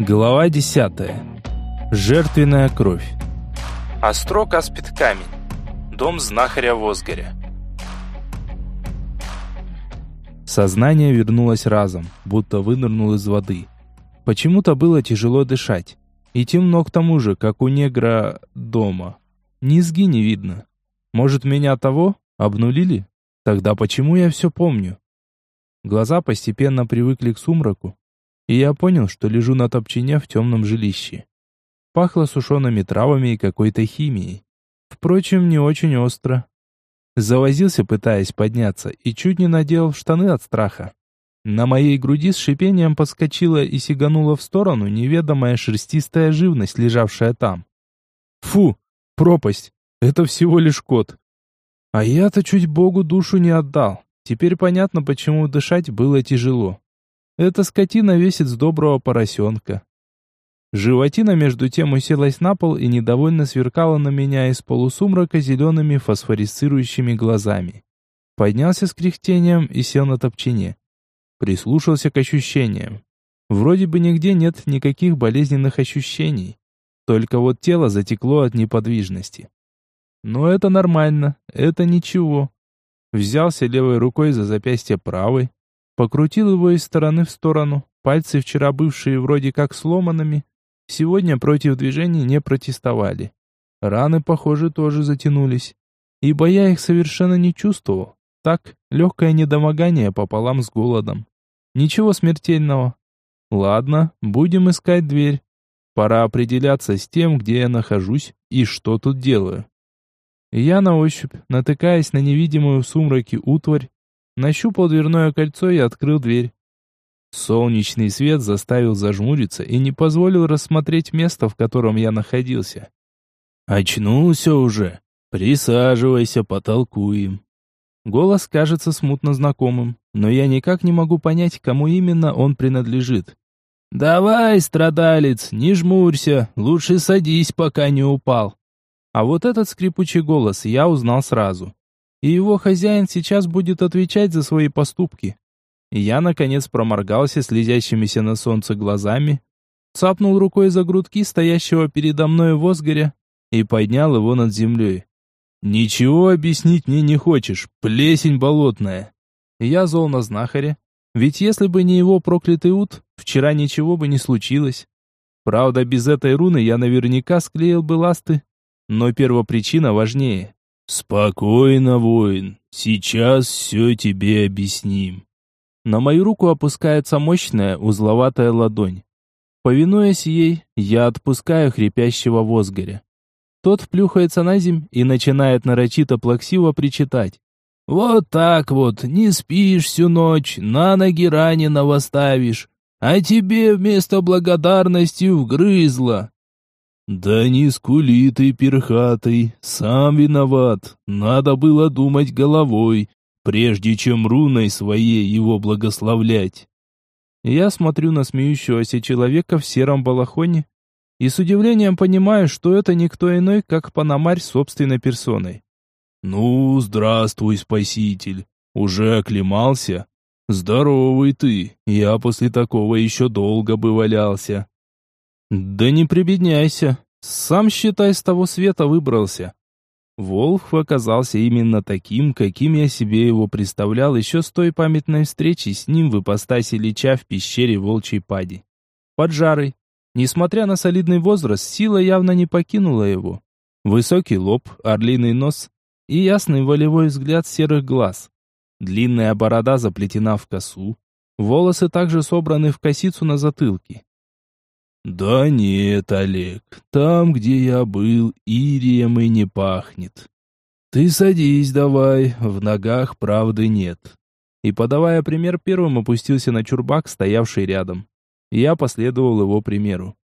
Глава 10. Жертвенная кровь. Острог аспид камень. Дом знахаря Возгоря. Сознание вернулось разом, будто вынырнул из воды. Почему-то было тяжело дышать. И темно к тому же, как у негра дома. Низги не видно. Может, меня того обнулили? Тогда почему я все помню? Глаза постепенно привыкли к сумраку, и я понял, что лежу на топчине в темном жилище. Пахло сушеными травами и какой-то химией. Впрочем, не очень остро. Завозился, пытаясь подняться, и чуть не надел штаны от страха. На моей груди с шипением подскочила и сиганула в сторону неведомая шерстистая живность, лежавшая там. Фу, пропасть, это всего лишь кот. А я-то чуть Богу душу не отдал. Теперь понятно, почему дышать было тяжело. Эта скотина весит с доброго поросенка. Животина между тем уселась на пол и недовольно сверкала на меня из полусумрака зелеными фосфорисцирующими глазами. Поднялся с кряхтением и сел на топчине. Прислушался к ощущениям. Вроде бы нигде нет никаких болезненных ощущений. Только вот тело затекло от неподвижности. Но это нормально, это ничего. Взялся левой рукой за запястье правой, покрутил его из стороны в сторону. Пальцы, вчера бывшие вроде как сломанными, сегодня против движений не протестовали. Раны, похоже, тоже затянулись. Ибо я их совершенно не чувствовал. Так, легкое недомогание пополам с голодом. Ничего смертельного. Ладно, будем искать дверь. Пора определяться с тем, где я нахожусь и что тут делаю. Я на ощупь, натыкаясь на невидимую в сумраке утварь, нащупал дверное кольцо и открыл дверь. Солнечный свет заставил зажмуриться и не позволил рассмотреть место, в котором я находился. «Очнулся уже. Присаживайся, потолкуем». Голос кажется смутно знакомым, но я никак не могу понять, кому именно он принадлежит. «Давай, страдалец, не жмурься, лучше садись, пока не упал». А вот этот скрипучий голос я узнал сразу. И его хозяин сейчас будет отвечать за свои поступки. Я, наконец, проморгался слезящимися на солнце глазами, цапнул рукой за грудки стоящего передо мной возгоря и поднял его над землей. «Ничего объяснить мне не хочешь, плесень болотная!» Я зол на знахаря, ведь если бы не его проклятый ут, вчера ничего бы не случилось. Правда, без этой руны я наверняка склеил бы ласты, но первопричина важнее. «Спокойно, воин, сейчас все тебе объясним». На мою руку опускается мощная узловатая ладонь. Повинуясь ей, я отпускаю хрипящего возгоря. Тот плюхается на земь и начинает нарочито плаксиво причитать. «Вот так вот, не спишь всю ночь, на ноги раненого ставишь, а тебе вместо благодарности вгрызло. «Да не скули ты, перхатый, сам виноват. Надо было думать головой, прежде чем руной своей его благословлять». Я смотрю на смеющегося человека в сером балахоне и с удивлением понимаю, что это никто иной, как Панамарь собственной персоной. «Ну, здравствуй, спаситель. Уже оклемался? Здоровый ты. Я после такого еще долго бы валялся». Да не прибедняйся. Сам, считай, с того света выбрался. Волх оказался именно таким, каким я себе его представлял еще с той памятной встречи с ним в ипостаси Лича в пещере Волчьей Пади. Поджарый. Несмотря на солидный возраст, сила явно не покинула его. Высокий лоб, орлиный нос и ясный волевой взгляд серых глаз. Длинная борода заплетена в косу, волосы также собраны в косицу на затылке. «Да нет, Олег, там, где я был, ирием и не пахнет. Ты садись давай, в ногах правды нет». И, подавая пример, первым опустился на чурбак, стоявший рядом. Я последовал его примеру.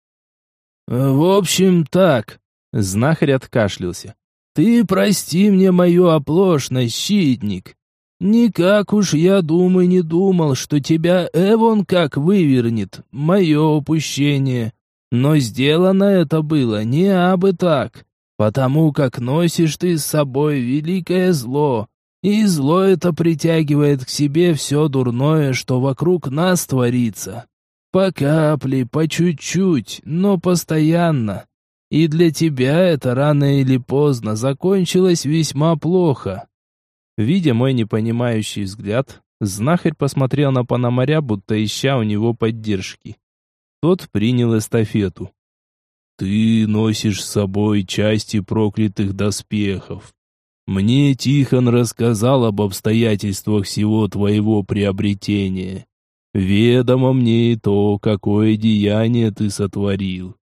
«В общем, так», — знахарь откашлялся. «Ты прости мне мою оплошность, щитник. Никак уж я думаю не думал, что тебя Эвон как вывернет, мое упущение. Но сделано это было не абы так, потому как носишь ты с собой великое зло, и зло это притягивает к себе все дурное, что вокруг нас творится. По капле, по чуть-чуть, но постоянно. И для тебя это рано или поздно закончилось весьма плохо. Видя мой непонимающий взгляд, знахарь посмотрел на Пономаря, будто ища у него поддержки. Тот принял эстафету. «Ты носишь с собой части проклятых доспехов. Мне Тихон рассказал об обстоятельствах всего твоего приобретения. Ведомо мне и то, какое деяние ты сотворил.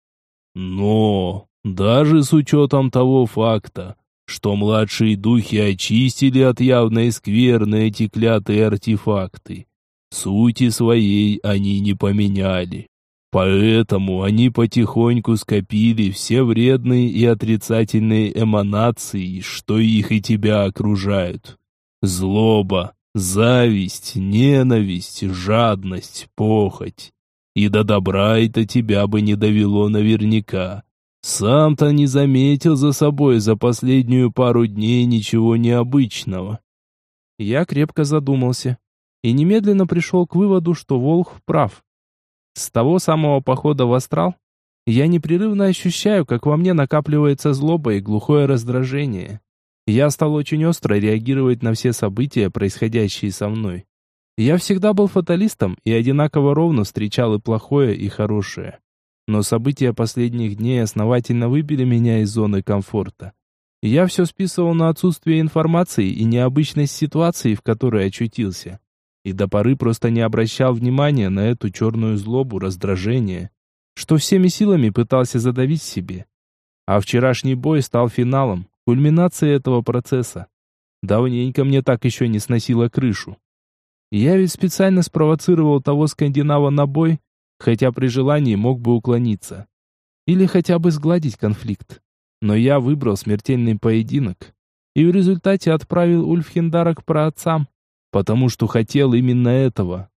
Но, даже с учетом того факта, что младшие духи очистили от явной скверны эти клятые артефакты, сути своей они не поменяли. Поэтому они потихоньку скопили все вредные и отрицательные эманации, что их и тебя окружают. Злоба, зависть, ненависть, жадность, похоть. И до добра это тебя бы не довело наверняка. Сам-то не заметил за собой за последнюю пару дней ничего необычного. Я крепко задумался и немедленно пришел к выводу, что Волх прав. С того самого похода в астрал я непрерывно ощущаю, как во мне накапливается злоба и глухое раздражение. Я стал очень остро реагировать на все события, происходящие со мной. Я всегда был фаталистом и одинаково ровно встречал и плохое, и хорошее. Но события последних дней основательно выбили меня из зоны комфорта. Я все списывал на отсутствие информации и необычность ситуации, в которой очутился и до поры просто не обращал внимания на эту черную злобу, раздражение, что всеми силами пытался задавить себе. А вчерашний бой стал финалом, кульминацией этого процесса. Давненько мне так еще не сносило крышу. Я ведь специально спровоцировал того скандинава на бой, хотя при желании мог бы уклониться. Или хотя бы сгладить конфликт. Но я выбрал смертельный поединок и в результате отправил Ульфхендара к праотцам, потому что хотел именно этого.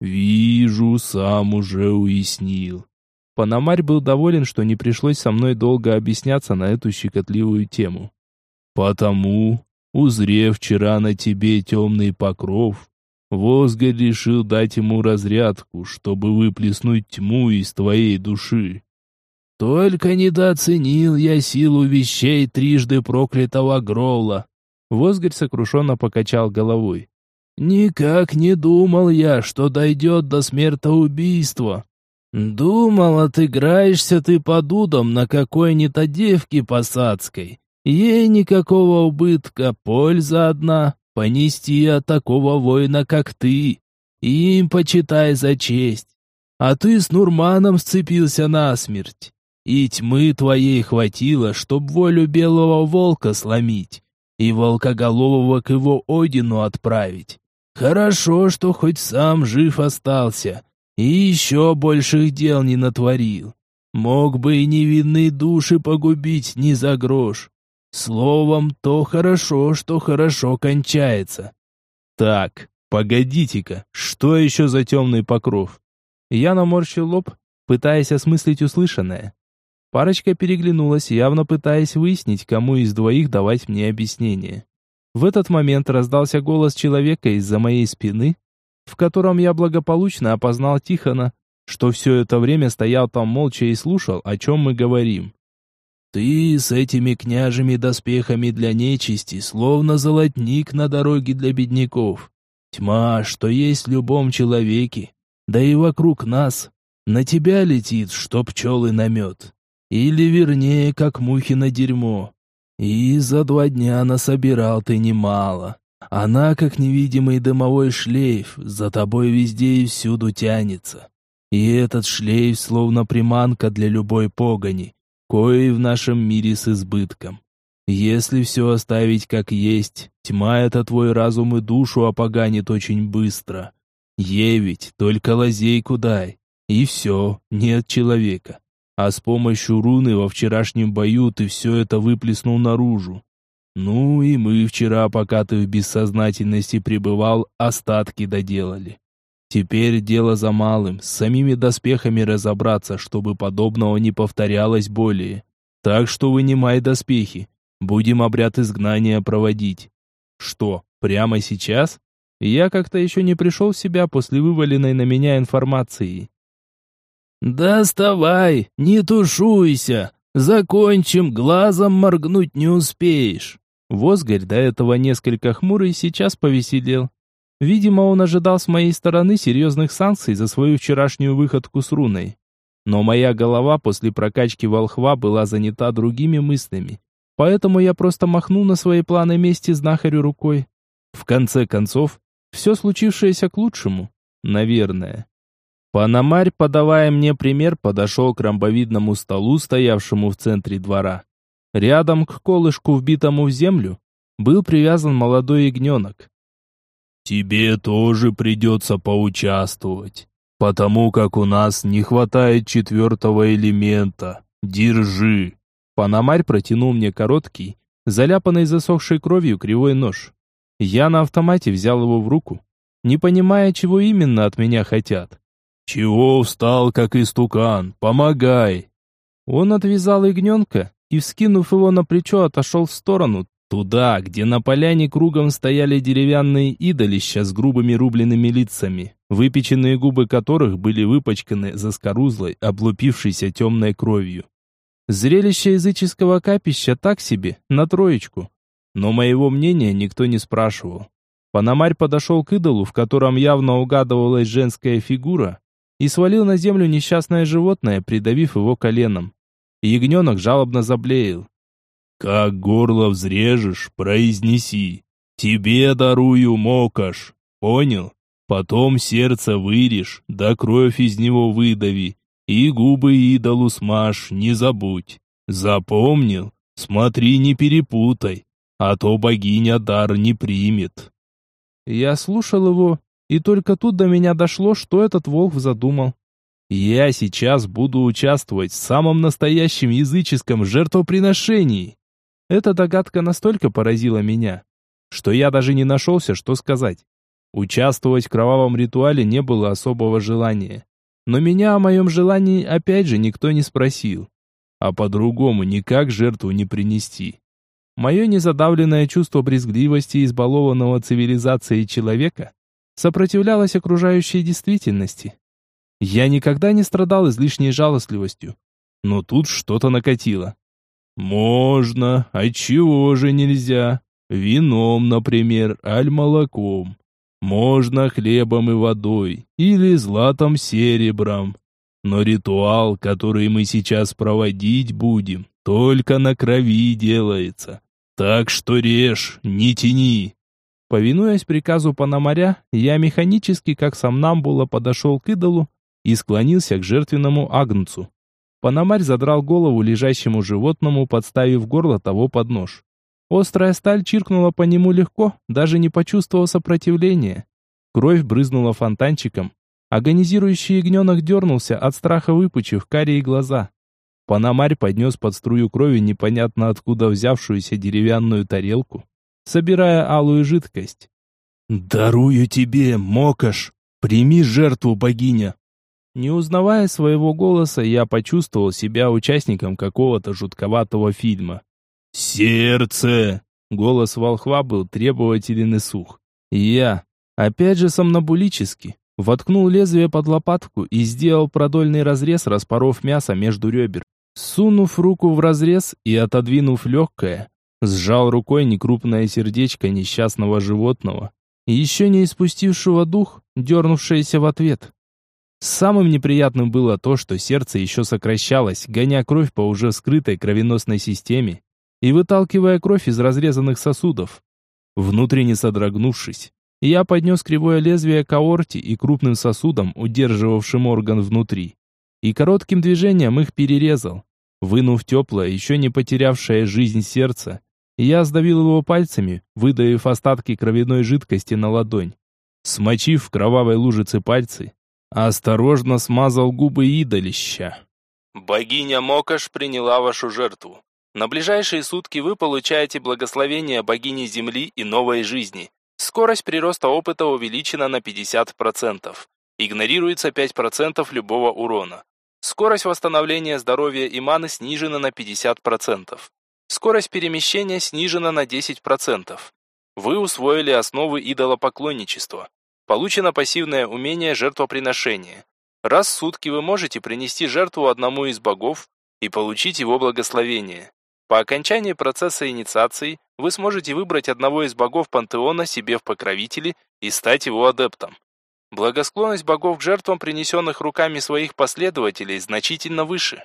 Вижу, сам уже уяснил. Пономарь был доволен, что не пришлось со мной долго объясняться на эту щекотливую тему. Потому, узрев вчера на тебе темный покров, Возгорь решил дать ему разрядку, чтобы выплеснуть тьму из твоей души. Только недооценил я силу вещей трижды проклятого Гроула. Возгорь сокрушенно покачал головой. Никак не думал я, что дойдет до смертоубийства. Думал, отыграешься ты под удом на какой-нибудь девке посадской. Ей никакого убытка, польза одна — понести от такого воина, как ты. Им почитай за честь. А ты с Нурманом сцепился насмерть. И тьмы твоей хватило, чтоб волю белого волка сломить и волкоголового к его Одину отправить. Хорошо, что хоть сам жив остался и еще больших дел не натворил. Мог бы и невинные души погубить не за грош. Словом, то хорошо, что хорошо кончается. Так, погодите-ка, что еще за темный покров? Я наморщил лоб, пытаясь осмыслить услышанное. Парочка переглянулась, явно пытаясь выяснить, кому из двоих давать мне объяснение. В этот момент раздался голос человека из-за моей спины, в котором я благополучно опознал Тихона, что все это время стоял там молча и слушал, о чем мы говорим. «Ты с этими княжими доспехами для нечисти, словно золотник на дороге для бедняков. Тьма, что есть в любом человеке, да и вокруг нас, на тебя летит, что пчелы на мед. Или вернее, как мухи на дерьмо. И за два дня насобирал ты немало. Она, как невидимый дымовой шлейф, за тобой везде и всюду тянется. И этот шлейф словно приманка для любой погони, кои в нашем мире с избытком. Если все оставить как есть, тьма это твой разум и душу опоганит очень быстро. Ей ведь только лазейку дай, и все, нет человека а с помощью руны во вчерашнем бою ты все это выплеснул наружу. Ну и мы вчера, пока ты в бессознательности пребывал, остатки доделали. Теперь дело за малым, с самими доспехами разобраться, чтобы подобного не повторялось более. Так что вынимай доспехи, будем обряд изгнания проводить. Что, прямо сейчас? Я как-то еще не пришел в себя после вываленной на меня информации. «Доставай, не тушуйся, закончим, глазом моргнуть не успеешь». Возгорь, до этого несколько хмурый, сейчас повеселел. Видимо, он ожидал с моей стороны серьезных санкций за свою вчерашнюю выходку с руной. Но моя голова после прокачки волхва была занята другими мыслями. Поэтому я просто махнул на свои планы мести знахарю рукой. В конце концов, все случившееся к лучшему. Наверное. Панамарь, подавая мне пример, подошел к ромбовидному столу, стоявшему в центре двора. Рядом к колышку, вбитому в землю, был привязан молодой ягненок. «Тебе тоже придется поучаствовать, потому как у нас не хватает четвертого элемента. Держи!» Панамарь протянул мне короткий, заляпанный засохшей кровью кривой нож. Я на автомате взял его в руку, не понимая, чего именно от меня хотят. «Чего встал, как истукан? Помогай!» Он отвязал ягненка и, вскинув его на плечо, отошел в сторону, туда, где на поляне кругом стояли деревянные идолища с грубыми рубленными лицами, выпеченные губы которых были выпачканы заскорузлой, облупившейся темной кровью. Зрелище языческого капища так себе, на троечку. Но моего мнения никто не спрашивал. Панамарь подошел к идолу, в котором явно угадывалась женская фигура, и свалил на землю несчастное животное, придавив его коленом. Ягненок жалобно заблеял. «Как горло взрежешь, произнеси. Тебе дарую мокаш. Понял? Потом сердце вырежь, да кровь из него выдави. И губы идолу смажь, не забудь. Запомнил? Смотри, не перепутай, а то богиня дар не примет». Я слушал его, и только тут до меня дошло, что этот волк задумал. Я сейчас буду участвовать в самом настоящем языческом жертвоприношении. Эта догадка настолько поразила меня, что я даже не нашелся, что сказать. Участвовать в кровавом ритуале не было особого желания. Но меня о моем желании опять же никто не спросил. А по-другому никак жертву не принести. Мое незадавленное чувство брезгливости избалованного цивилизацией человека сопротивлялось окружающей действительности. Я никогда не страдал излишней жалостливостью, но тут что-то накатило. «Можно, а чего же нельзя? Вином, например, аль молоком. Можно хлебом и водой, или златом серебром. Но ритуал, который мы сейчас проводить будем, только на крови делается. Так что режь, не тяни. Повинуясь приказу Пономаря, я механически, как сам Намбула, подошел к идолу и склонился к жертвенному агнцу. Пономарь задрал голову лежащему животному, подставив горло того под нож. Острая сталь чиркнула по нему легко, даже не почувствовав сопротивления. Кровь брызнула фонтанчиком. Агонизирующий ягненок дернулся, от страха выпучив карие глаза. Пономарь поднес под струю крови непонятно откуда взявшуюся деревянную тарелку собирая алую жидкость. «Дарую тебе, Мокаш! Прими жертву, богиня!» Не узнавая своего голоса, я почувствовал себя участником какого-то жутковатого фильма. «Сердце!» Голос волхва был требователен и сух. Я, опять же сомнобулически, воткнул лезвие под лопатку и сделал продольный разрез, распоров мясо между ребер. Сунув руку в разрез и отодвинув легкое, Сжал рукой некрупное сердечко несчастного животного, еще не испустившего дух, дернувшееся в ответ. Самым неприятным было то, что сердце еще сокращалось, гоня кровь по уже скрытой кровеносной системе и выталкивая кровь из разрезанных сосудов. Внутренне содрогнувшись, я поднес кривое лезвие к аорте и крупным сосудам, удерживавшим орган внутри, и коротким движением их перерезал, вынув теплое, еще не потерявшее жизнь сердце, я сдавил его пальцами, выдавив остатки кровяной жидкости на ладонь. Смочив в кровавой лужице пальцы, осторожно смазал губы идолища. Богиня Мокаш приняла вашу жертву. На ближайшие сутки вы получаете благословение богини Земли и новой жизни. Скорость прироста опыта увеличена на 50%. Игнорируется 5% любого урона. Скорость восстановления здоровья и маны снижена на 50%. Скорость перемещения снижена на 10%. Вы усвоили основы идолопоклонничества. Получено пассивное умение жертвоприношения. Раз в сутки вы можете принести жертву одному из богов и получить его благословение. По окончании процесса инициации вы сможете выбрать одного из богов пантеона себе в покровители и стать его адептом. Благосклонность богов к жертвам, принесенных руками своих последователей, значительно выше.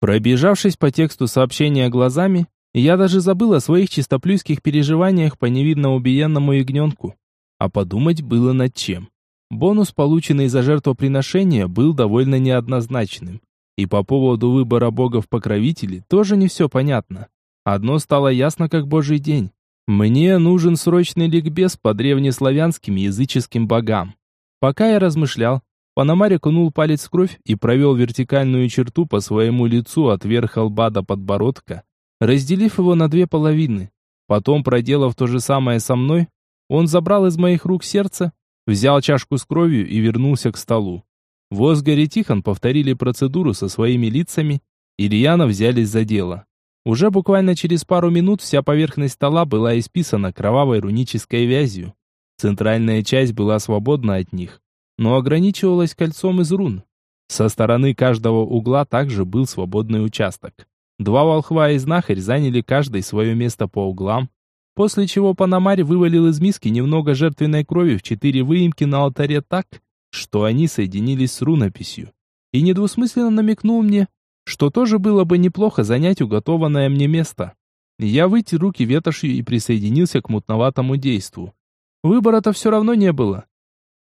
Пробежавшись по тексту сообщения глазами, я даже забыл о своих чистоплюйских переживаниях по невидно убиенному ягненку. А подумать было над чем. Бонус, полученный за жертвоприношение, был довольно неоднозначным. И по поводу выбора богов-покровителей тоже не все понятно. Одно стало ясно как божий день. Мне нужен срочный ликбез по древнеславянским языческим богам. Пока я размышлял, Панамарь окунул палец в кровь и провел вертикальную черту по своему лицу от верха лба до подбородка, разделив его на две половины. Потом, проделав то же самое со мной, он забрал из моих рук сердце, взял чашку с кровью и вернулся к столу. Возгар и Тихон повторили процедуру со своими лицами, и Рьяна взялись за дело. Уже буквально через пару минут вся поверхность стола была исписана кровавой рунической вязью. Центральная часть была свободна от них, но ограничивалась кольцом из рун. Со стороны каждого угла также был свободный участок. Два волхва и знахарь заняли каждый свое место по углам, после чего Панамарь вывалил из миски немного жертвенной крови в четыре выемки на алтаре так, что они соединились с рунописью. И недвусмысленно намекнул мне, что тоже было бы неплохо занять уготованное мне место. Я вытер руки ветошью и присоединился к мутноватому действу. Выбора-то все равно не было.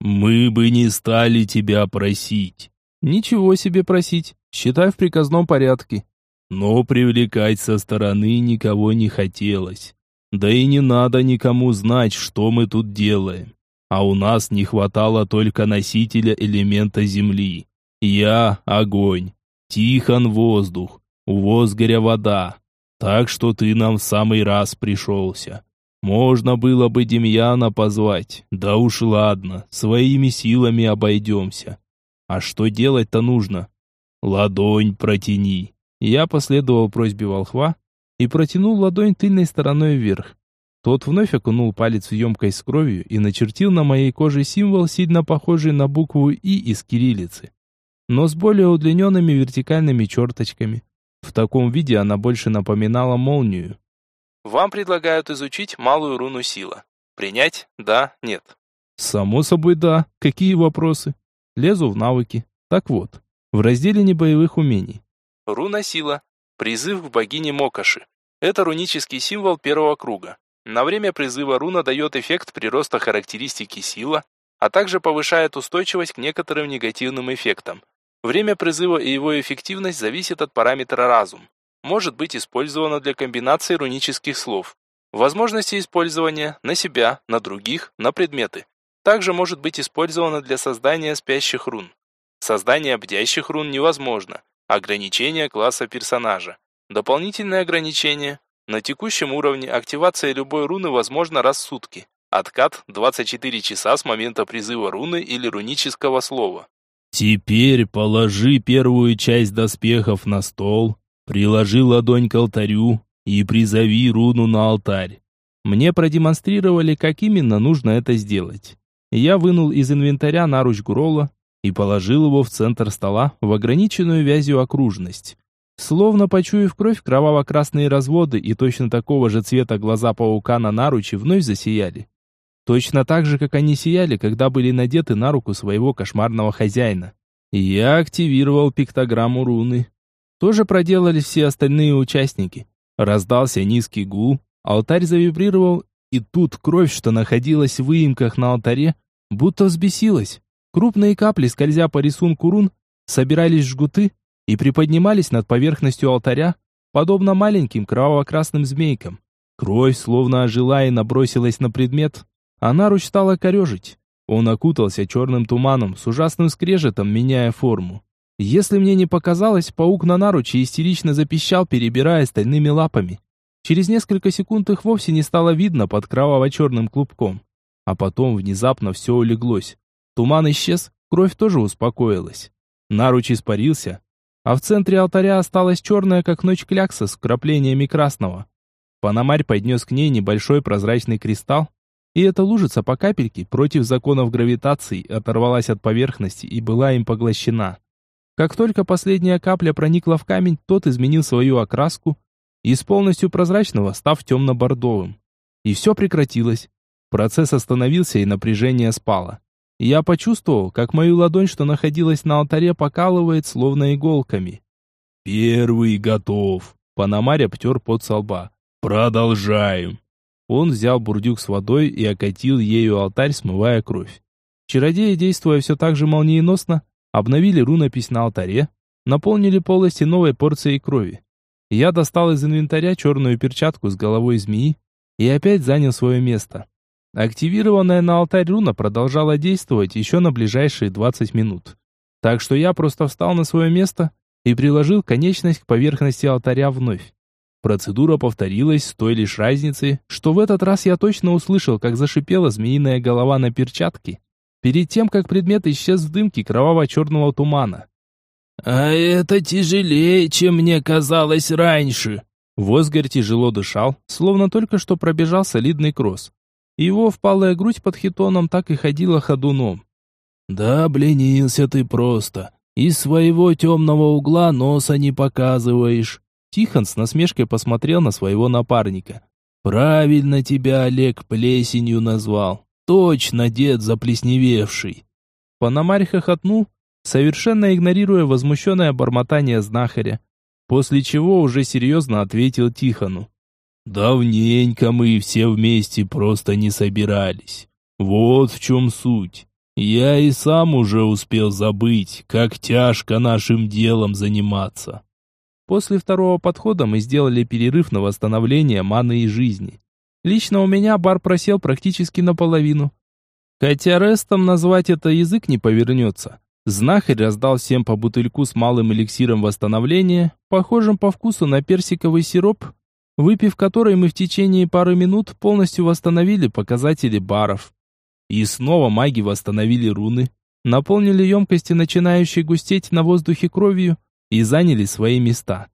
«Мы бы не стали тебя просить». «Ничего себе просить. Считай в приказном порядке». Но привлекать со стороны никого не хотелось. Да и не надо никому знать, что мы тут делаем. А у нас не хватало только носителя элемента земли. Я — огонь, Тихон — воздух, у Возгоря — вода. Так что ты нам в самый раз пришелся. Можно было бы Демьяна позвать. Да уж ладно, своими силами обойдемся. А что делать-то нужно? Ладонь протяни. Я последовал просьбе волхва и протянул ладонь тыльной стороной вверх. Тот вновь окунул палец в емкость с кровью и начертил на моей коже символ, сильно похожий на букву «И» из кириллицы, но с более удлиненными вертикальными черточками. В таком виде она больше напоминала молнию. Вам предлагают изучить малую руну сила. Принять? Да? Нет? Само собой да. Какие вопросы? Лезу в навыки. Так вот, в разделе небоевых умений. Руна сила. Призыв к богине Мокоши. Это рунический символ первого круга. На время призыва руна дает эффект прироста характеристики сила, а также повышает устойчивость к некоторым негативным эффектам. Время призыва и его эффективность зависит от параметра разум может быть использовано для комбинации рунических слов. Возможности использования на себя, на других, на предметы. Также может быть использовано для создания спящих рун. Создание бдящих рун невозможно. Ограничение класса персонажа. Дополнительное ограничение. На текущем уровне активация любой руны возможна раз в сутки. Откат 24 часа с момента призыва руны или рунического слова. Теперь положи первую часть доспехов на стол, Приложи ладонь к алтарю и призови руну на алтарь. Мне продемонстрировали, как именно нужно это сделать. Я вынул из инвентаря наруч Гурола и положил его в центр стола в ограниченную вязью окружность. Словно почуяв кровь, кроваво-красные разводы и точно такого же цвета глаза паука на наруче вновь засияли. Точно так же, как они сияли, когда были надеты на руку своего кошмарного хозяина. Я активировал пиктограмму руны, тоже проделали все остальные участники. Раздался низкий гул, алтарь завибрировал, и тут кровь, что находилась в выемках на алтаре, будто взбесилась. Крупные капли, скользя по рисунку рун, собирались в жгуты и приподнимались над поверхностью алтаря, подобно маленьким кроваво-красным змейкам. Кровь словно ожила и набросилась на предмет, а наруч стала корежить. Он окутался черным туманом, с ужасным скрежетом меняя форму. Если мне не показалось, паук на наруче истерично запищал, перебирая стальными лапами. Через несколько секунд их вовсе не стало видно под кроваво-черным клубком. А потом внезапно все улеглось. Туман исчез, кровь тоже успокоилась. Наруч испарился, а в центре алтаря осталась черная, как ночь клякса с вкраплениями красного. Панамарь поднес к ней небольшой прозрачный кристалл и эта лужица по капельке против законов гравитации оторвалась от поверхности и была им поглощена. Как только последняя капля проникла в камень, тот изменил свою окраску, из полностью прозрачного став темно-бордовым. И все прекратилось. Процесс остановился и напряжение спало. Я почувствовал, как мою ладонь, что находилась на алтаре, покалывает, словно иголками. «Первый готов!» Панамарь обтер под со лба. «Продолжаем!» Он взял бурдюк с водой и окатил ею алтарь, смывая кровь. Чародеи, действуя все так же молниеносно, обновили рунопись на алтаре, наполнили полости новой порцией крови. Я достал из инвентаря черную перчатку с головой змеи и опять занял свое место. Активированная на алтарь руна продолжала действовать еще на ближайшие 20 минут. Так что я просто встал на свое место и приложил конечность к поверхности алтаря вновь. Процедура повторилась с той лишь разницей, что в этот раз я точно услышал, как зашипела змеиная голова на перчатке, перед тем, как предмет исчез в дымке кроваво-черного тумана. «А это тяжелее, чем мне казалось раньше!» Возгорь тяжело дышал, словно только что пробежал солидный кросс. Его впалая грудь под хитоном так и ходила ходуном. «Да, бленился ты просто. Из своего темного угла носа не показываешь. Тихон с насмешкой посмотрел на своего напарника. «Правильно тебя Олег плесенью назвал. Точно дед заплесневевший». Пономарь хохотнул, совершенно игнорируя возмущенное бормотание знахаря, после чего уже серьезно ответил Тихону. «Давненько мы все вместе просто не собирались. Вот в чем суть. Я и сам уже успел забыть, как тяжко нашим делом заниматься». После второго подхода мы сделали перерыв на восстановление маны и жизни. Лично у меня бар просел практически наполовину. Хотя рестом назвать это язык не повернется. Знахарь раздал всем по бутыльку с малым эликсиром восстановления, похожим по вкусу на персиковый сироп, выпив который мы в течение пары минут полностью восстановили показатели баров. И снова маги восстановили руны, наполнили емкости, начинающие густеть на воздухе кровью, и заняли свои места.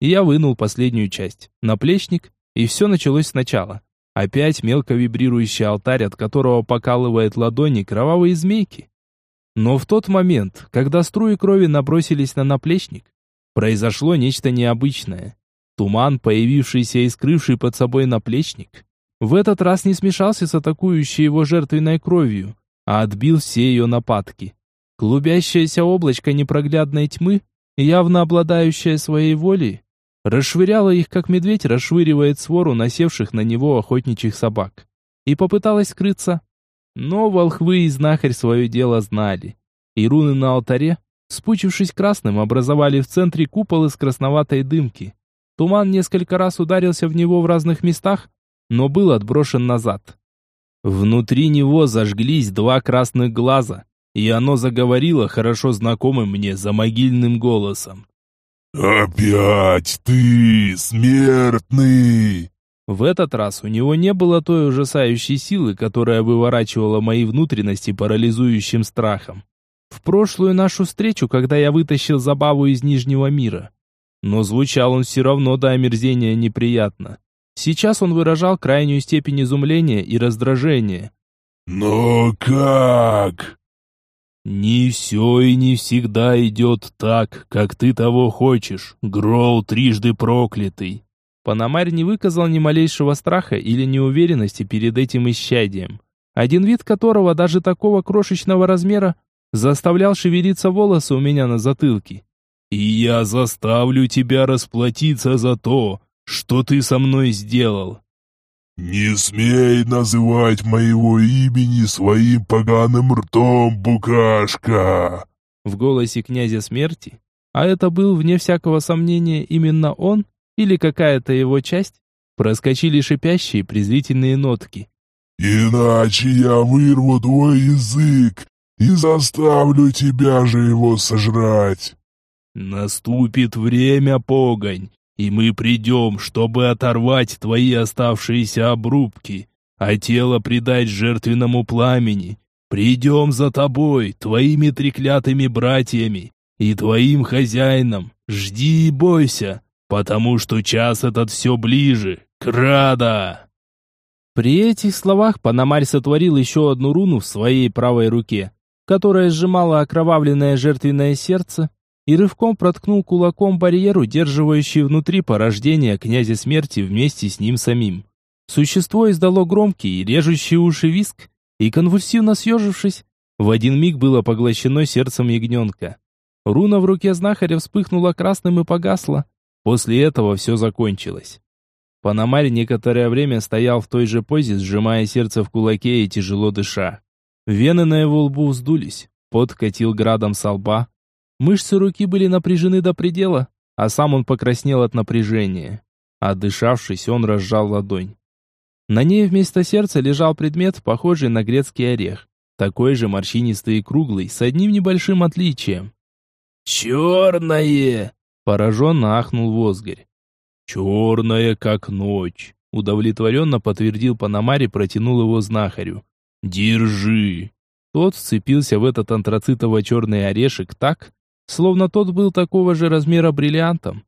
Я вынул последнюю часть, наплечник, и все началось сначала. Опять мелко вибрирующий алтарь, от которого покалывает ладони кровавые змейки. Но в тот момент, когда струи крови набросились на наплечник, произошло нечто необычное. Туман, появившийся и скрывший под собой наплечник, в этот раз не смешался с атакующей его жертвенной кровью, а отбил все ее нападки. Клубящееся облачко непроглядной тьмы явно обладающая своей волей, расшвыряла их, как медведь расшвыривает свору насевших на него охотничьих собак, и попыталась скрыться. Но волхвы и знахарь свое дело знали, и руны на алтаре, спучившись красным, образовали в центре купол из красноватой дымки. Туман несколько раз ударился в него в разных местах, но был отброшен назад. Внутри него зажглись два красных глаза, и оно заговорило хорошо знакомым мне за могильным голосом. «Опять ты, смертный!» В этот раз у него не было той ужасающей силы, которая выворачивала мои внутренности парализующим страхом. В прошлую нашу встречу, когда я вытащил забаву из Нижнего мира. Но звучал он все равно до омерзения неприятно. Сейчас он выражал крайнюю степень изумления и раздражения. «Но как?» «Не все и не всегда идет так, как ты того хочешь, Гроу трижды проклятый». Панамарь не выказал ни малейшего страха или неуверенности перед этим исчадием, один вид которого даже такого крошечного размера заставлял шевелиться волосы у меня на затылке. «И я заставлю тебя расплатиться за то, что ты со мной сделал. «Не смей называть моего имени своим поганым ртом, букашка!» В голосе князя смерти, а это был, вне всякого сомнения, именно он или какая-то его часть, проскочили шипящие презрительные нотки. «Иначе я вырву твой язык и заставлю тебя же его сожрать!» «Наступит время, погонь, и мы придем, чтобы оторвать твои оставшиеся обрубки, а тело предать жертвенному пламени. Придем за тобой, твоими треклятыми братьями и твоим хозяином. Жди и бойся, потому что час этот все ближе. Крада!» При этих словах Панамарь сотворил еще одну руну в своей правой руке, которая сжимала окровавленное жертвенное сердце, и рывком проткнул кулаком барьер, удерживающий внутри порождение князя смерти вместе с ним самим. Существо издало громкий и режущий уши виск, и конвульсивно съежившись, в один миг было поглощено сердцем ягненка. Руна в руке знахаря вспыхнула красным и погасла. После этого все закончилось. Панамарь некоторое время стоял в той же позе, сжимая сердце в кулаке и тяжело дыша. Вены на его лбу вздулись, пот катил градом со лба. Мышцы руки были напряжены до предела, а сам он покраснел от напряжения. Отдышавшись, он разжал ладонь. На ней вместо сердца лежал предмет, похожий на грецкий орех, такой же морщинистый и круглый, с одним небольшим отличием. «Черное!» – пораженно ахнул Возгорь. «Черное, как ночь», — удовлетворенно подтвердил Панамарь и протянул его знахарю. «Держи!» Тот вцепился в этот антрацитово-черный орешек так, словно тот был такого же размера бриллиантом.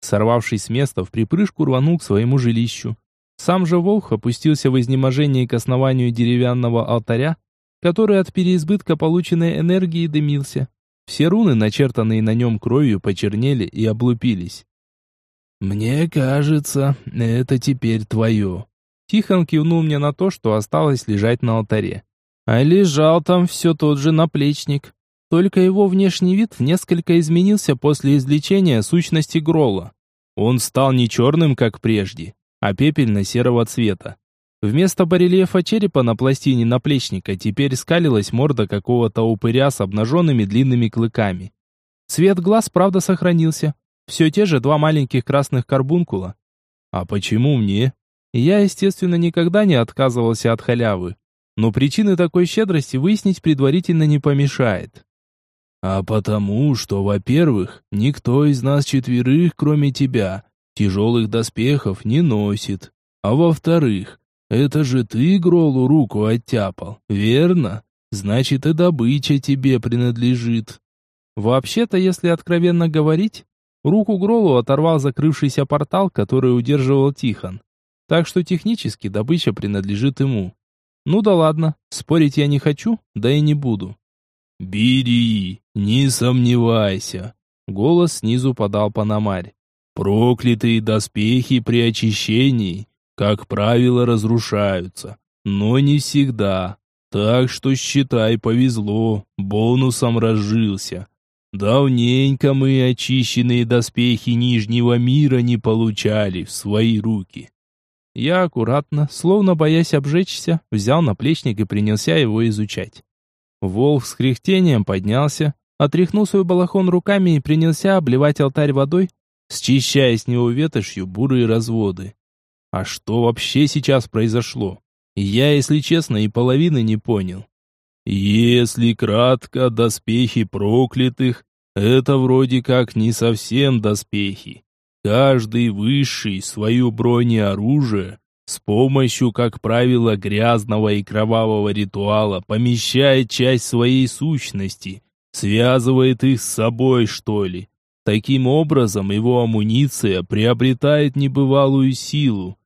Сорвавшись с места, в припрыжку рванул к своему жилищу. Сам же Волх опустился в изнеможении к основанию деревянного алтаря, который от переизбытка полученной энергии дымился. Все руны, начертанные на нем кровью, почернели и облупились. «Мне кажется, это теперь твое». Тихон кивнул мне на то, что осталось лежать на алтаре. А лежал там все тот же наплечник. Только его внешний вид несколько изменился после излечения сущности Грола. Он стал не черным, как прежде, а пепельно-серого цвета. Вместо барельефа черепа на пластине наплечника теперь скалилась морда какого-то упыря с обнаженными длинными клыками. Цвет глаз, правда, сохранился, все те же два маленьких красных карбункула. А почему мне? Я, естественно, никогда не отказывался от халявы. Но причины такой щедрости выяснить предварительно не помешает. А потому, что, во-первых, никто из нас четверых, кроме тебя, тяжелых доспехов не носит. А во-вторых, это же ты Гролу руку оттяпал, верно? Значит, и добыча тебе принадлежит. Вообще-то, если откровенно говорить, Руку Гролу оторвал закрывшийся портал, который удерживал Тихон. Так что технически добыча принадлежит ему. Ну да ладно, спорить я не хочу, да и не буду. «Бери, не сомневайся», — голос снизу подал Панамарь. «Проклятые доспехи при очищении, как правило, разрушаются, но не всегда. Так что считай, повезло, бонусом разжился. Давненько мы очищенные доспехи Нижнего мира не получали в свои руки. Я аккуратно, словно боясь обжечься, взял наплечник и принялся его изучать. Волк с кряхтением поднялся, отряхнул свой балахон руками и принялся обливать алтарь водой, счищая с него ветошью бурые разводы. А что вообще сейчас произошло? Я, если честно, и половины не понял. Если кратко, доспехи проклятых — это вроде как не совсем доспехи. Каждый высший свою бронеоружие с помощью, как правило, грязного и кровавого ритуала помещает часть своей сущности, связывает их с собой, что ли. Таким образом, его амуниция приобретает небывалую силу,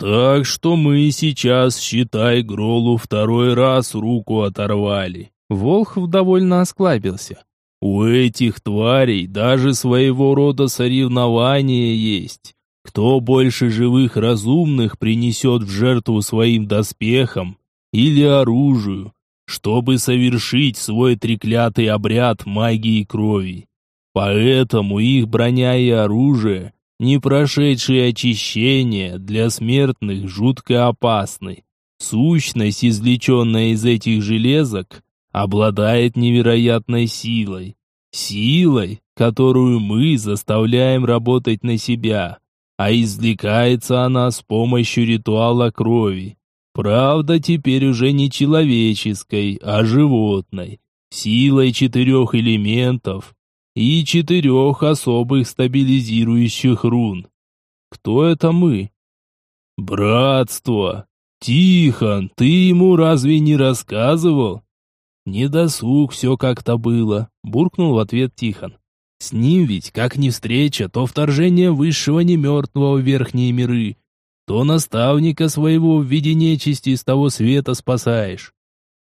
так что мы сейчас, считай, Гролу второй раз руку оторвали. Волхв довольно осклабился. У этих тварей даже своего рода соревнование есть. Кто больше живых разумных принесет в жертву своим доспехам или оружию, чтобы совершить свой треклятый обряд магии крови. Поэтому их броня и оружие не прошедшие очищение, для смертных жутко опасны. Сущность, извлеченная из этих железок, обладает невероятной силой. Силой, которую мы заставляем работать на себя, а извлекается она с помощью ритуала крови. Правда, теперь уже не человеческой, а животной. Силой четырех элементов, и четырех особых стабилизирующих рун. Кто это мы? Братство! Тихон, ты ему разве не рассказывал? Не досуг все как-то было, буркнул в ответ Тихон. С ним ведь, как ни встреча, то вторжение высшего немертвого в верхние миры, то наставника своего в виде нечисти из того света спасаешь.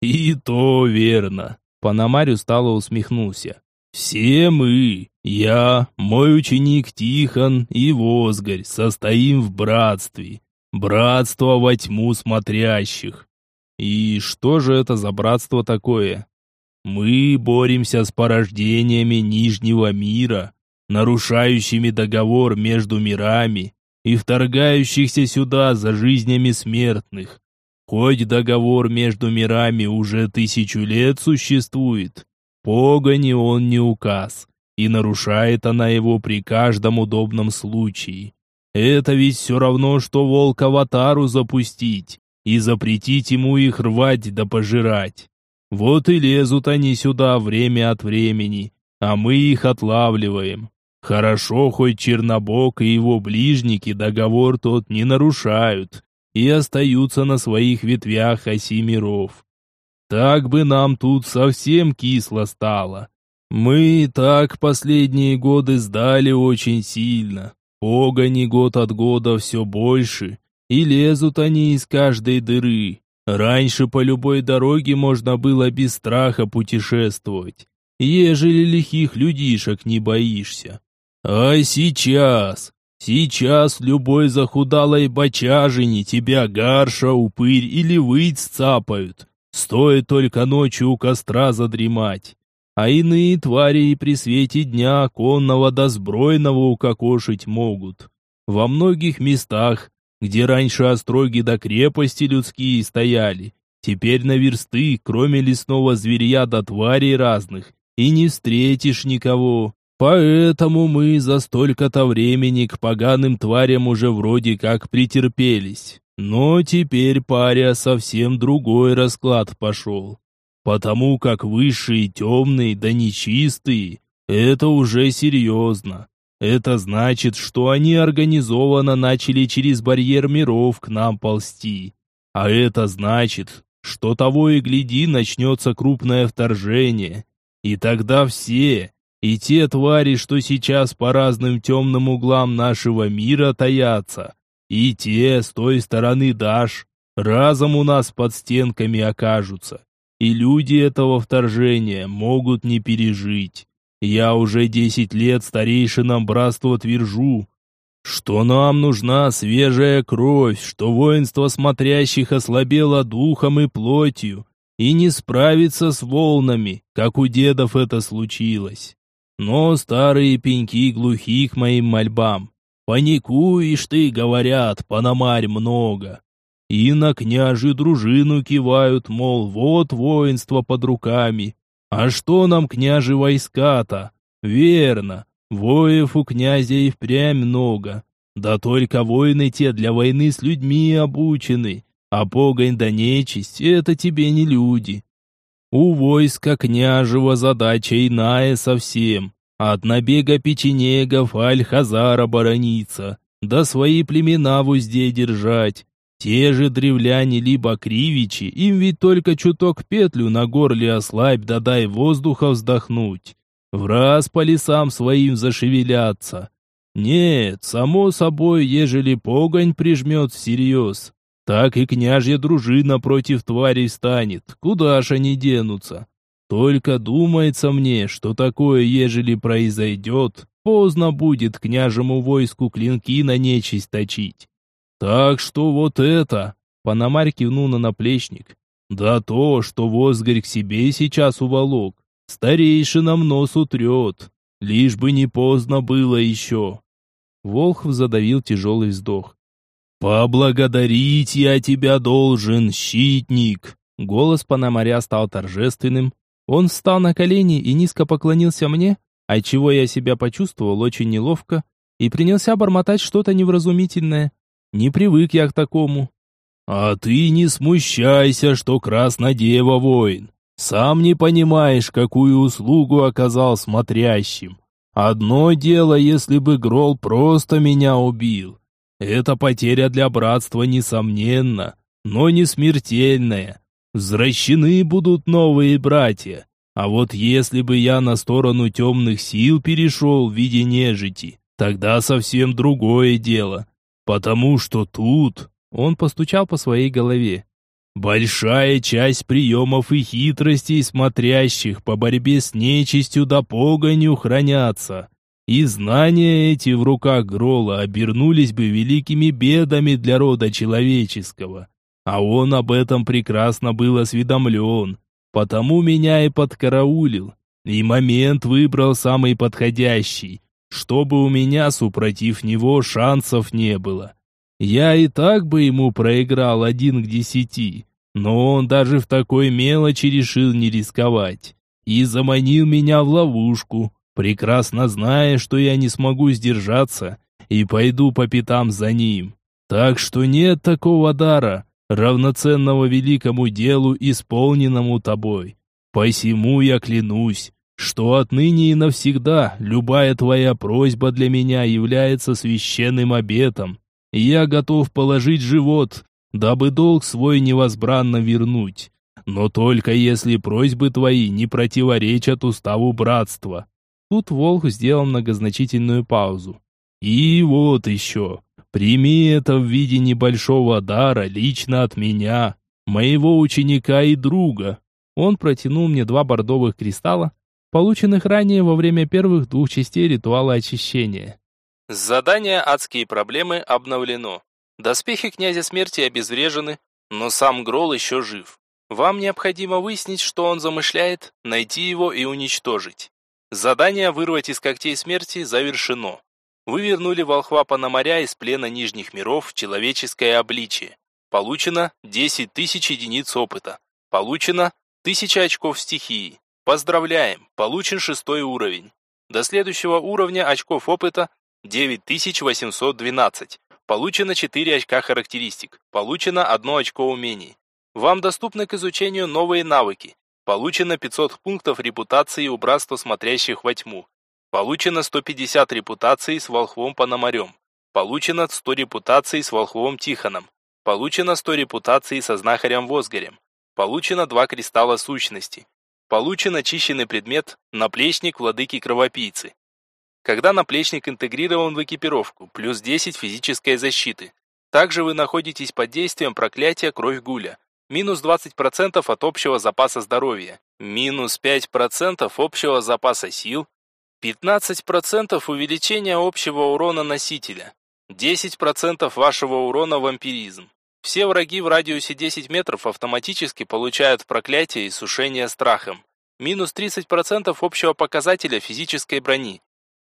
И то верно. Панамарь устало усмехнулся. Все мы, я, мой ученик Тихон и Возгорь, состоим в братстве. Братство во тьму смотрящих. И что же это за братство такое? Мы боремся с порождениями Нижнего мира, нарушающими договор между мирами и вторгающихся сюда за жизнями смертных. Хоть договор между мирами уже тысячу лет существует, погони он не указ, и нарушает она его при каждом удобном случае. Это ведь все равно, что волк-аватару запустить и запретить ему их рвать да пожирать. Вот и лезут они сюда время от времени, а мы их отлавливаем. Хорошо, хоть Чернобог и его ближники договор тот не нарушают и остаются на своих ветвях оси миров. Так бы нам тут совсем кисло стало. Мы и так последние годы сдали очень сильно. Погони год от года все больше, и лезут они из каждой дыры. Раньше по любой дороге можно было без страха путешествовать, ежели лихих людишек не боишься. А сейчас, сейчас любой захудалой бочажине тебя гарша, упырь или выть сцапают. Стоит только ночью у костра задремать. А иные твари и при свете дня конного да сбройного укокошить могут. Во многих местах, где раньше остроги до крепости людские стояли, теперь на версты, кроме лесного зверья до тварей разных, и не встретишь никого. Поэтому мы за столько-то времени к поганым тварям уже вроде как претерпелись. Но теперь, паря, совсем другой расклад пошел. Потому как высшие темные да нечистые, это уже серьезно. Это значит, что они организованно начали через барьер миров к нам ползти. А это значит, что того и гляди начнется крупное вторжение. И тогда все, и те твари, что сейчас по разным темным углам нашего мира таятся, и те с той стороны Даш, разом у нас под стенками окажутся. И люди этого вторжения могут не пережить. Я уже десять лет старейшинам братства твержу, что нам нужна свежая кровь, что воинство смотрящих ослабело духом и плотью, и не справится с волнами, как у дедов это случилось. Но старые пеньки глухи к моим мольбам. Паникуешь ты, говорят, панамарь много. И на княжи дружину кивают, мол, вот воинство под руками. А что нам княжи войска-то? Верно, воев у князя и впрямь много. Да только воины те для войны с людьми обучены, а погонь да нечисть — это тебе не люди. У войска княжего задача иная совсем. От набега печенегов Аль-Хазара борониться, да свои племена в узде держать. Те же древляне либо кривичи, им ведь только чуток петлю на горле ослабь, да дай воздуха вздохнуть. В раз по лесам своим зашевеляться. Нет, само собой, ежели погонь прижмет всерьез, так и княжья дружина против тварей станет, куда ж они денутся? Только думается мне, что такое, ежели произойдет, поздно будет княжему войску клинки на нечисть точить. Так что вот это, Панамарь кивнул на наплечник, да то, что Возгорь к себе сейчас уволок, старейшинам нос утрет, лишь бы не поздно было еще. Волхв задавил тяжелый вздох. «Поблагодарить я тебя должен, щитник!» Голос Пономаря стал торжественным. Он встал на колени и низко поклонился мне, отчего я себя почувствовал очень неловко, и принялся бормотать что-то невразумительное. Не привык я к такому. «А ты не смущайся, что Краснодева воин. Сам не понимаешь, какую услугу оказал смотрящим. Одно дело, если бы Грол просто меня убил, эта потеря для братства несомненна, но не смертельная. Возвращены будут новые братья. А вот если бы я на сторону темных сил перешел в виде нежити, тогда совсем другое дело. Потому что тут...» Он постучал по своей голове. Большая часть приемов и хитростей смотрящих по борьбе с нечистью до погоню хранятся. И знания эти в руках Грола обернулись бы великими бедами для рода человеческого. А он об этом прекрасно был осведомлен, потому меня и подкараулил, и момент выбрал самый подходящий, чтобы у меня, супротив него, шансов не было. Я и так бы ему проиграл один к десяти, но он даже в такой мелочи решил не рисковать и заманил меня в ловушку, прекрасно зная, что я не смогу сдержаться и пойду по пятам за ним. Так что нет такого дара, равноценного великому делу, исполненному тобой. Посему я клянусь, что отныне и навсегда любая твоя просьба для меня является священным обетом. Я готов положить живот, дабы долг свой невозбранно вернуть. Но только если просьбы твои не противоречат уставу братства. Тут Волк сделал многозначительную паузу. «И вот еще. Прими это в виде небольшого дара лично от меня, моего ученика и друга». Он протянул мне два бордовых кристалла, полученных ранее во время первых двух частей ритуала очищения. Задание «Адские проблемы» обновлено. Доспехи князя смерти обезврежены, но сам Грол еще жив. Вам необходимо выяснить, что он замышляет, найти его и уничтожить. Задание «Вырвать из когтей смерти» завершено. Вы вернули волхва Пономаря из плена Нижних миров в человеческое обличие. Получено 10 тысяч единиц опыта. Получено 1000 очков стихии. Поздравляем, получен шестой уровень. До следующего уровня очков опыта 9812. Получено 4 очка характеристик. Получено 1 очко умений. Вам доступны к изучению новые навыки. Получено 500 пунктов репутации у братства смотрящих во тьму. Получено 150 репутаций с волхвом Пономарем. Получено 100 репутаций с волхвом Тихоном. Получено 100 репутаций со знахарем Возгорем. Получено 2 кристалла сущности. Получен очищенный предмет наплечник владыки кровопийцы. Когда наплечник интегрирован в экипировку, плюс 10 физической защиты. Также вы находитесь под действием проклятия кровь гуля минус 20% от общего запаса здоровья, минус 5% общего запаса сил, 15% увеличения общего урона носителя, 10% вашего урона вампиризм. Все враги в радиусе 10 метров автоматически получают проклятие и сушение страхом. Минус 30% общего показателя физической брони.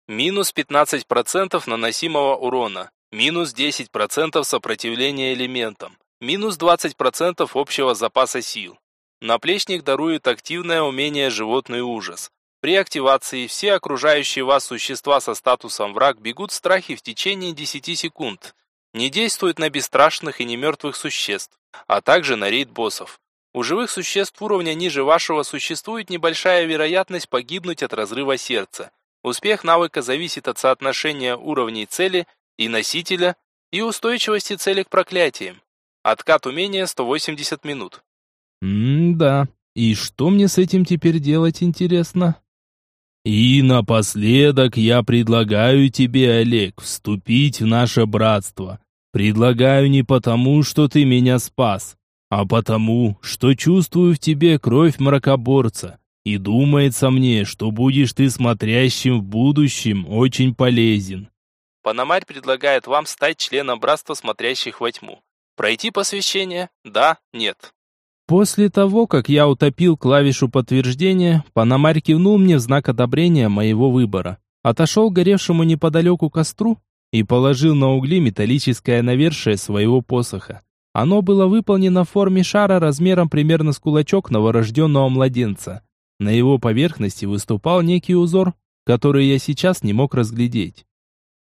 Минус 15% наносимого урона. Минус 10% сопротивления элементам минус 20% общего запаса сил. Наплечник дарует активное умение «Животный ужас». При активации все окружающие вас существа со статусом враг бегут в страхе в течение 10 секунд. Не действует на бесстрашных и немертвых существ, а также на рейд-боссов. У живых существ уровня ниже вашего существует небольшая вероятность погибнуть от разрыва сердца. Успех навыка зависит от соотношения уровней цели и носителя и устойчивости цели к проклятиям. Откат умения 180 минут. М-да. И что мне с этим теперь делать, интересно? И напоследок я предлагаю тебе, Олег, вступить в наше братство. Предлагаю не потому, что ты меня спас, а потому, что чувствую в тебе кровь мракоборца. И думается мне, что будешь ты смотрящим в будущем очень полезен. Пономарь предлагает вам стать членом братства смотрящих во тьму. Пройти посвящение? Да, нет. После того, как я утопил клавишу подтверждения, Панамарь кивнул мне в знак одобрения моего выбора. Отошел к горевшему неподалеку костру и положил на угли металлическое навершие своего посоха. Оно было выполнено в форме шара размером примерно с кулачок новорожденного младенца. На его поверхности выступал некий узор, который я сейчас не мог разглядеть.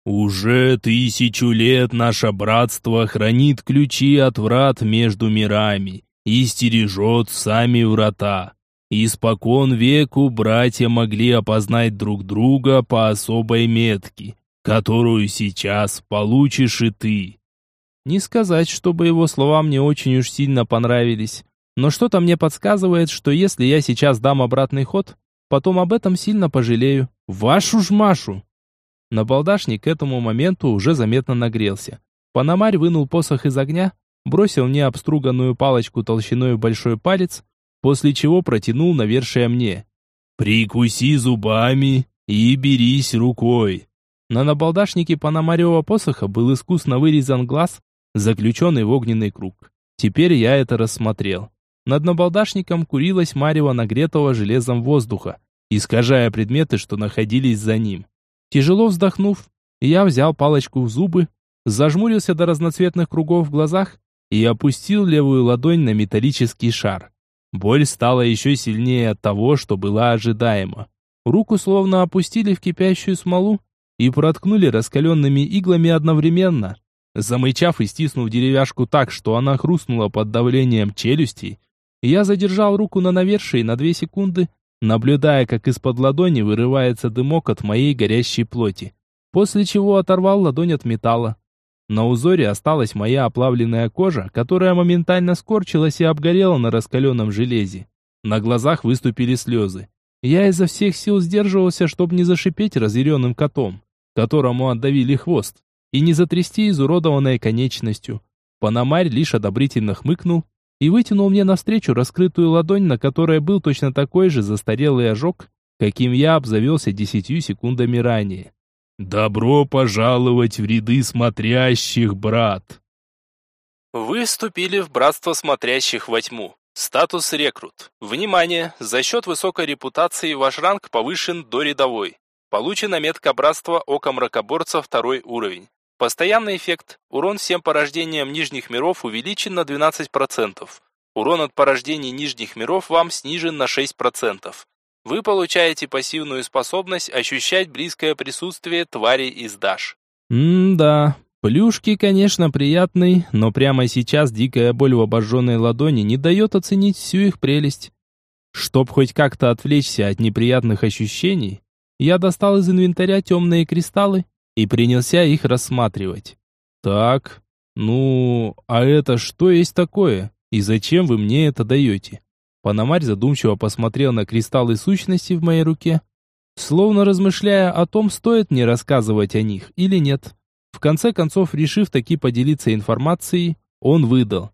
Уже тысячу лет наше братство хранит ключи от врат между мирами и стережет сами врата. Испокон веку братья могли опознать друг друга по особой метке, которую сейчас получишь и ты. Не сказать, чтобы его слова мне очень уж сильно понравились, но что-то мне подсказывает, что если я сейчас дам обратный ход, потом об этом сильно пожалею. Вашу ж Машу! Набалдашник к этому моменту уже заметно нагрелся. Пономарь вынул посох из огня, бросил мне обструганную палочку толщиной в большой палец, после чего протянул навершие мне. «Прикуси зубами и берись рукой». На набалдашнике Пономарева посоха был искусно вырезан глаз, заключенный в огненный круг. Теперь я это рассмотрел. Над набалдашником курилась марево нагретого железом воздуха, искажая предметы, что находились за ним. Тяжело вздохнув, я взял палочку в зубы, зажмурился до разноцветных кругов в глазах и опустил левую ладонь на металлический шар. Боль стала еще сильнее от того, что была ожидаема. Руку словно опустили в кипящую смолу и проткнули раскаленными иглами одновременно. Замычав и стиснув деревяшку так, что она хрустнула под давлением челюстей, я задержал руку на навершии на две секунды, наблюдая, как из-под ладони вырывается дымок от моей горящей плоти, после чего оторвал ладонь от металла. На узоре осталась моя оплавленная кожа, которая моментально скорчилась и обгорела на раскаленном железе. На глазах выступили слезы. Я изо всех сил сдерживался, чтобы не зашипеть разъяренным котом, которому отдавили хвост, и не затрясти изуродованной конечностью. Панамарь лишь одобрительно хмыкнул и вытянул мне навстречу раскрытую ладонь, на которой был точно такой же застарелый ожог, каким я обзавелся десятью секундами ранее. «Добро пожаловать в ряды смотрящих, брат!» Вы вступили в братство смотрящих во тьму. Статус рекрут. Внимание! За счет высокой репутации ваш ранг повышен до рядовой. Получена метка братства Ока Мракоборца второй уровень. Постоянный эффект. Урон всем порождениям нижних миров увеличен на 12%. Урон от порождений нижних миров вам снижен на 6%. Вы получаете пассивную способность ощущать близкое присутствие тварей из Даш. М-да, плюшки, конечно, приятные, но прямо сейчас дикая боль в обожженной ладони не дает оценить всю их прелесть. Чтоб хоть как-то отвлечься от неприятных ощущений, я достал из инвентаря темные кристаллы и принялся их рассматривать. Так, ну, а это что есть такое? И зачем вы мне это даете? Панамарь задумчиво посмотрел на кристаллы сущности в моей руке, словно размышляя о том, стоит мне рассказывать о них или нет. В конце концов, решив таки поделиться информацией, он выдал.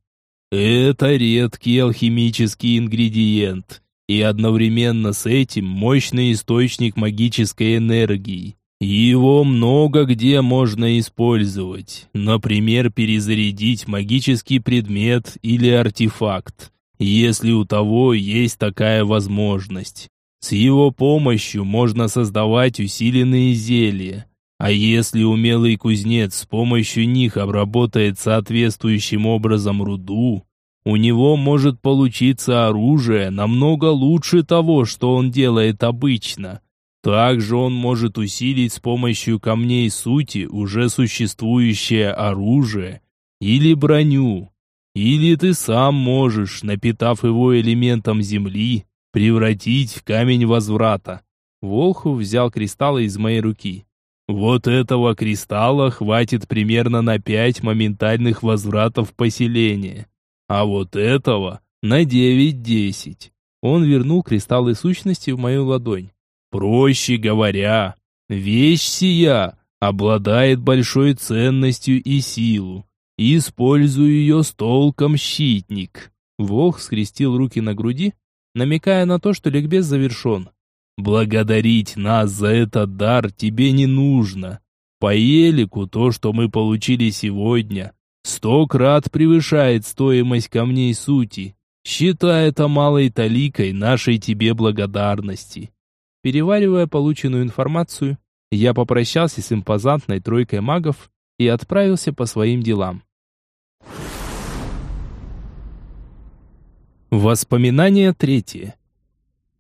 «Это редкий алхимический ингредиент, и одновременно с этим мощный источник магической энергии. Его много где можно использовать, например, перезарядить магический предмет или артефакт если у того есть такая возможность. С его помощью можно создавать усиленные зелья. А если умелый кузнец с помощью них обработает соответствующим образом руду, у него может получиться оружие намного лучше того, что он делает обычно. Также он может усилить с помощью камней сути уже существующее оружие или броню. Или ты сам можешь, напитав его элементом земли, превратить в камень возврата. Волху взял кристаллы из моей руки. Вот этого кристалла хватит примерно на пять моментальных возвратов поселения. А вот этого на девять-десять. Он вернул кристаллы сущности в мою ладонь. Проще говоря, вещь сия обладает большой ценностью и силу. Использую ее с толком, щитник. Волх скрестил руки на груди, намекая на то, что ликбез завершен. Благодарить нас за этот дар тебе не нужно. По елику то, что мы получили сегодня, сто крат превышает стоимость камней сути. Считай это малой таликой нашей тебе благодарности. Переваривая полученную информацию, я попрощался с импозантной тройкой магов и отправился по своим делам. Воспоминание третье.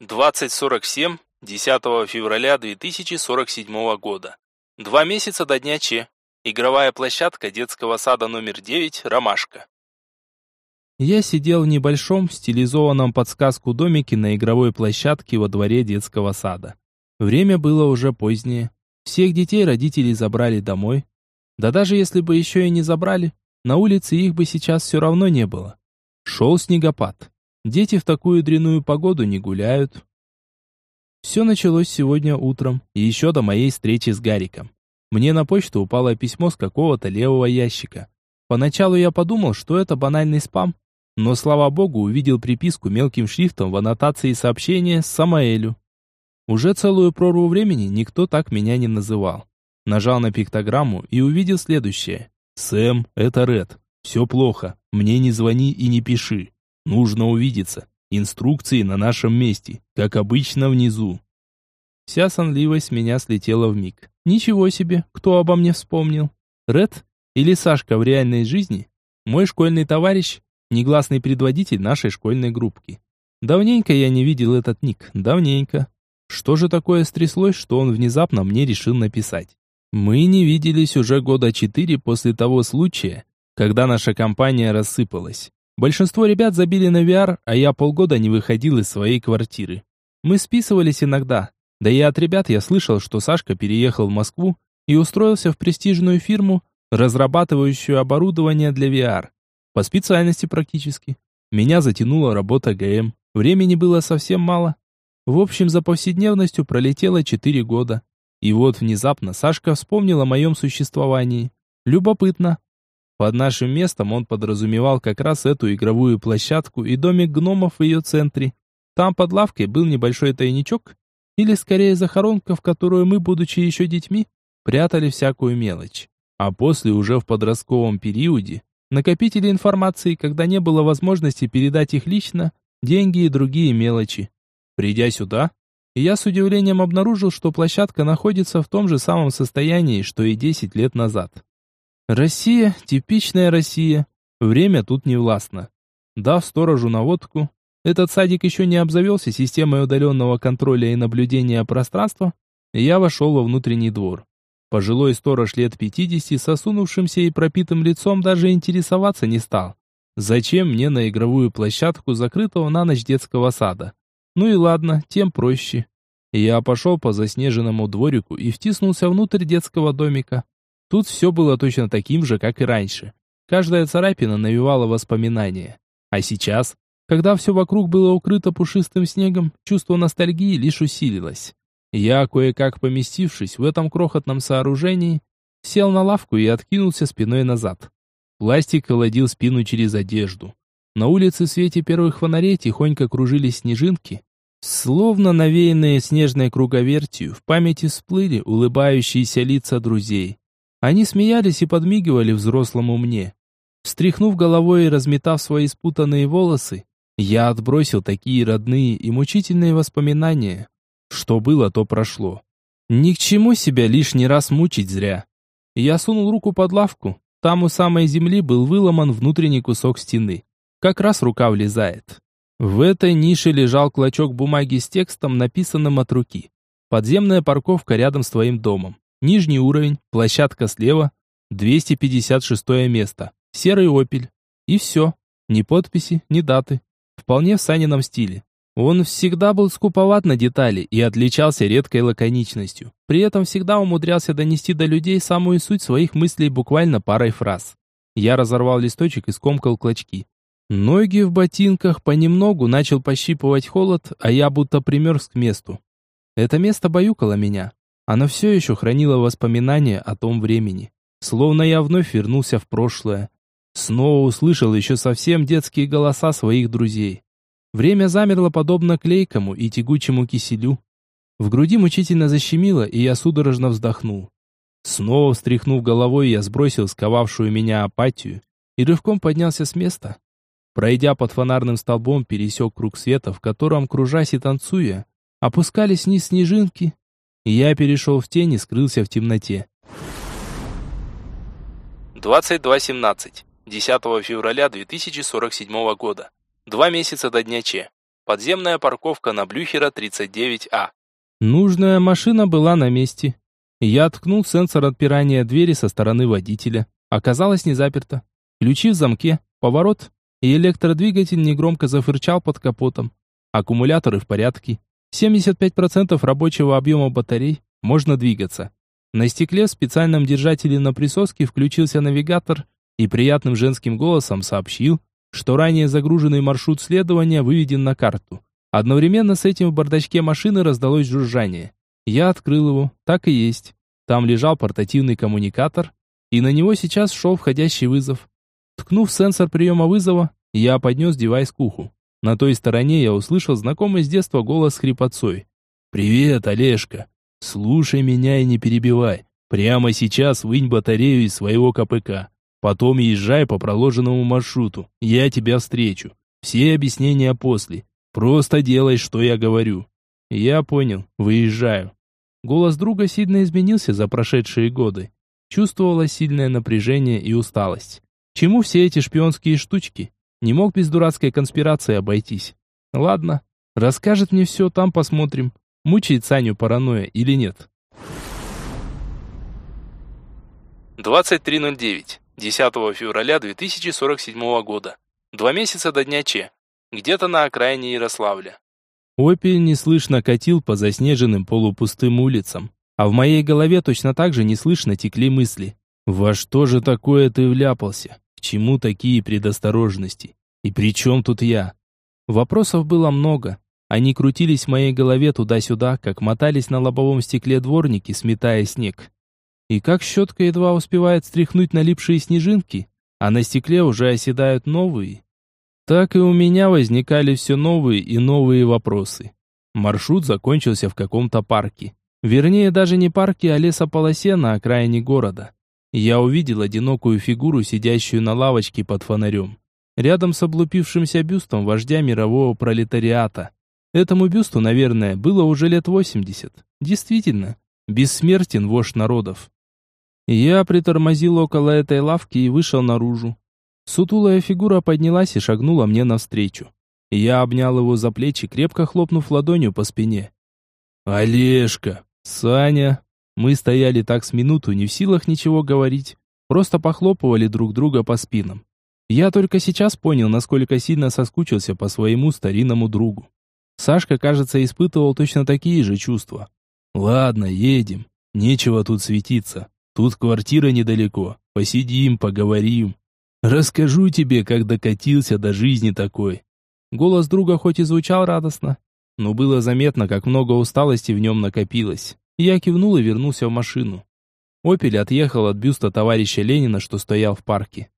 2047, 10 февраля 2047 года. Два месяца до дня Че. Игровая площадка детского сада номер 9 «Ромашка». Я сидел в небольшом, стилизованном под сказку домике на игровой площадке во дворе детского сада. Время было уже позднее. Всех детей родители забрали домой. Да даже если бы еще и не забрали, на улице их бы сейчас все равно не было. Шел снегопад. Дети в такую дряную погоду не гуляют. Все началось сегодня утром, и еще до моей встречи с Гариком. Мне на почту упало письмо с какого-то левого ящика. Поначалу я подумал, что это банальный спам, но, слава богу, увидел приписку мелким шрифтом в аннотации сообщения Самаэлю. Уже целую прорву времени никто так меня не называл. Нажал на пиктограмму и увидел следующее. «Сэм, это Ред. Все плохо. Мне не звони и не пиши. Нужно увидеться. Инструкции на нашем месте, как обычно внизу». Вся сонливость меня слетела в миг. Ничего себе, кто обо мне вспомнил. Ред или Сашка в реальной жизни? Мой школьный товарищ, негласный предводитель нашей школьной группки. Давненько я не видел этот ник, давненько. Что же такое стряслось, что он внезапно мне решил написать? Мы не виделись уже года четыре после того случая, когда наша компания рассыпалась. Большинство ребят забили на VR, а я полгода не выходил из своей квартиры. Мы списывались иногда. Да и от ребят я слышал, что Сашка переехал в Москву и устроился в престижную фирму, разрабатывающую оборудование для VR. По специальности практически. Меня затянула работа ГМ. Времени было совсем мало. В общем, за повседневностью пролетело четыре года. И вот внезапно Сашка вспомнил о моем существовании. Любопытно. Под нашим местом он подразумевал как раз эту игровую площадку и домик гномов в ее центре. Там под лавкой был небольшой тайничок, или скорее захоронка, в которую мы, будучи еще детьми, прятали всякую мелочь. А после, уже в подростковом периоде, накопители информации, когда не было возможности передать их лично, деньги и другие мелочи. Придя сюда, я с удивлением обнаружил, что площадка находится в том же самом состоянии, что и 10 лет назад. Россия, типичная Россия. Время тут не властно. Дав сторожу наводку, этот садик еще не обзавелся системой удаленного контроля и наблюдения пространства, я вошел во внутренний двор. Пожилой сторож лет 50 с осунувшимся и пропитым лицом даже интересоваться не стал. Зачем мне на игровую площадку закрытого на ночь детского сада? Ну и ладно, тем проще. Я пошел по заснеженному дворику и втиснулся внутрь детского домика. Тут все было точно таким же, как и раньше. Каждая царапина навевала воспоминания. А сейчас, когда все вокруг было укрыто пушистым снегом, чувство ностальгии лишь усилилось. Я, кое-как поместившись в этом крохотном сооружении, сел на лавку и откинулся спиной назад. Пластик холодил спину через одежду. На улице в свете первых фонарей тихонько кружились снежинки. Словно навеянные снежной круговертью, в памяти всплыли улыбающиеся лица друзей. Они смеялись и подмигивали взрослому мне. Встряхнув головой и разметав свои спутанные волосы, я отбросил такие родные и мучительные воспоминания. Что было, то прошло. Ни к чему себя лишний раз мучить зря. Я сунул руку под лавку. Там у самой земли был выломан внутренний кусок стены. Как раз рука влезает. В этой нише лежал клочок бумаги с текстом, написанным от руки. Подземная парковка рядом с твоим домом. Нижний уровень, площадка слева, 256 место. Серый опель. И все. Ни подписи, ни даты. Вполне в Санином стиле. Он всегда был скуповат на детали и отличался редкой лаконичностью. При этом всегда умудрялся донести до людей самую суть своих мыслей буквально парой фраз. Я разорвал листочек и скомкал клочки. Ноги в ботинках понемногу начал пощипывать холод, а я будто примерз к месту. Это место баюкало меня. Оно все еще хранило воспоминания о том времени. Словно я вновь вернулся в прошлое. Снова услышал еще совсем детские голоса своих друзей. Время замерло подобно клейкому и тягучему киселю. В груди мучительно защемило, и я судорожно вздохнул. Снова встряхнув головой, я сбросил сковавшую меня апатию и рывком поднялся с места. Пройдя под фонарным столбом, пересек круг света, в котором, кружась и танцуя, опускались вниз снежинки, и я перешел в тень и скрылся в темноте. 22.17. 10 февраля 2047 года. Два месяца до дня Че. Подземная парковка на Блюхера 39А. Нужная машина была на месте. Я ткнул сенсор отпирания двери со стороны водителя. Оказалось не заперто. Ключи в замке, поворот, и электродвигатель негромко зафырчал под капотом. Аккумуляторы в порядке. 75% рабочего объема батарей, можно двигаться. На стекле в специальном держателе на присоске включился навигатор и приятным женским голосом сообщил, что ранее загруженный маршрут следования выведен на карту. Одновременно с этим в бардачке машины раздалось жужжание. Я открыл его, так и есть. Там лежал портативный коммуникатор, и на него сейчас шел входящий вызов. Ткнув сенсор приема вызова, я поднес девайс к уху. На той стороне я услышал знакомый с детства голос хрипотцой. «Привет, Олежка! Слушай меня и не перебивай. Прямо сейчас вынь батарею из своего КПК. Потом езжай по проложенному маршруту. Я тебя встречу. Все объяснения после. Просто делай, что я говорю». Я понял. Выезжаю. Голос друга сильно изменился за прошедшие годы. Чувствовалось сильное напряжение и усталость. Чему все эти шпионские штучки? Не мог без дурацкой конспирации обойтись. Ладно, расскажет мне все, там посмотрим. Мучает Саню паранойя или нет. 23.09. 10 февраля 2047 года. Два месяца до дня Че. Где-то на окраине Ярославля. Опель неслышно катил по заснеженным полупустым улицам, а в моей голове точно так же неслышно текли мысли. Во что же такое ты вляпался? К чему такие предосторожности? И при чем тут я? Вопросов было много. Они крутились в моей голове туда-сюда, как мотались на лобовом стекле дворники, сметая снег. И как щетка едва успевает стряхнуть налипшие снежинки, а на стекле уже оседают новые, так и у меня возникали все новые и новые вопросы. Маршрут закончился в каком-то парке. Вернее, даже не парке, а лесополосе на окраине города. Я увидел одинокую фигуру, сидящую на лавочке под фонарем. Рядом с облупившимся бюстом вождя мирового пролетариата. Этому бюсту, наверное, было уже лет 80. Действительно, бессмертен вождь народов. Я притормозил около этой лавки и вышел наружу. Сутулая фигура поднялась и шагнула мне навстречу. Я обнял его за плечи, крепко хлопнув ладонью по спине. «Олежка! Саня!» Мы стояли так с минуту, не в силах ничего говорить, просто похлопывали друг друга по спинам. Я только сейчас понял, насколько сильно соскучился по своему старинному другу. Сашка, кажется, испытывал точно такие же чувства. «Ладно, едем. Нечего тут светиться. Тут квартира недалеко. Посидим, поговорим. Расскажу тебе, как докатился до жизни такой. Голос друга хоть и звучал радостно, но было заметно, как много усталости в нем накопилось. Я кивнул и вернулся в машину. «Опель» отъехал от бюста товарища Ленина, что стоял в парке.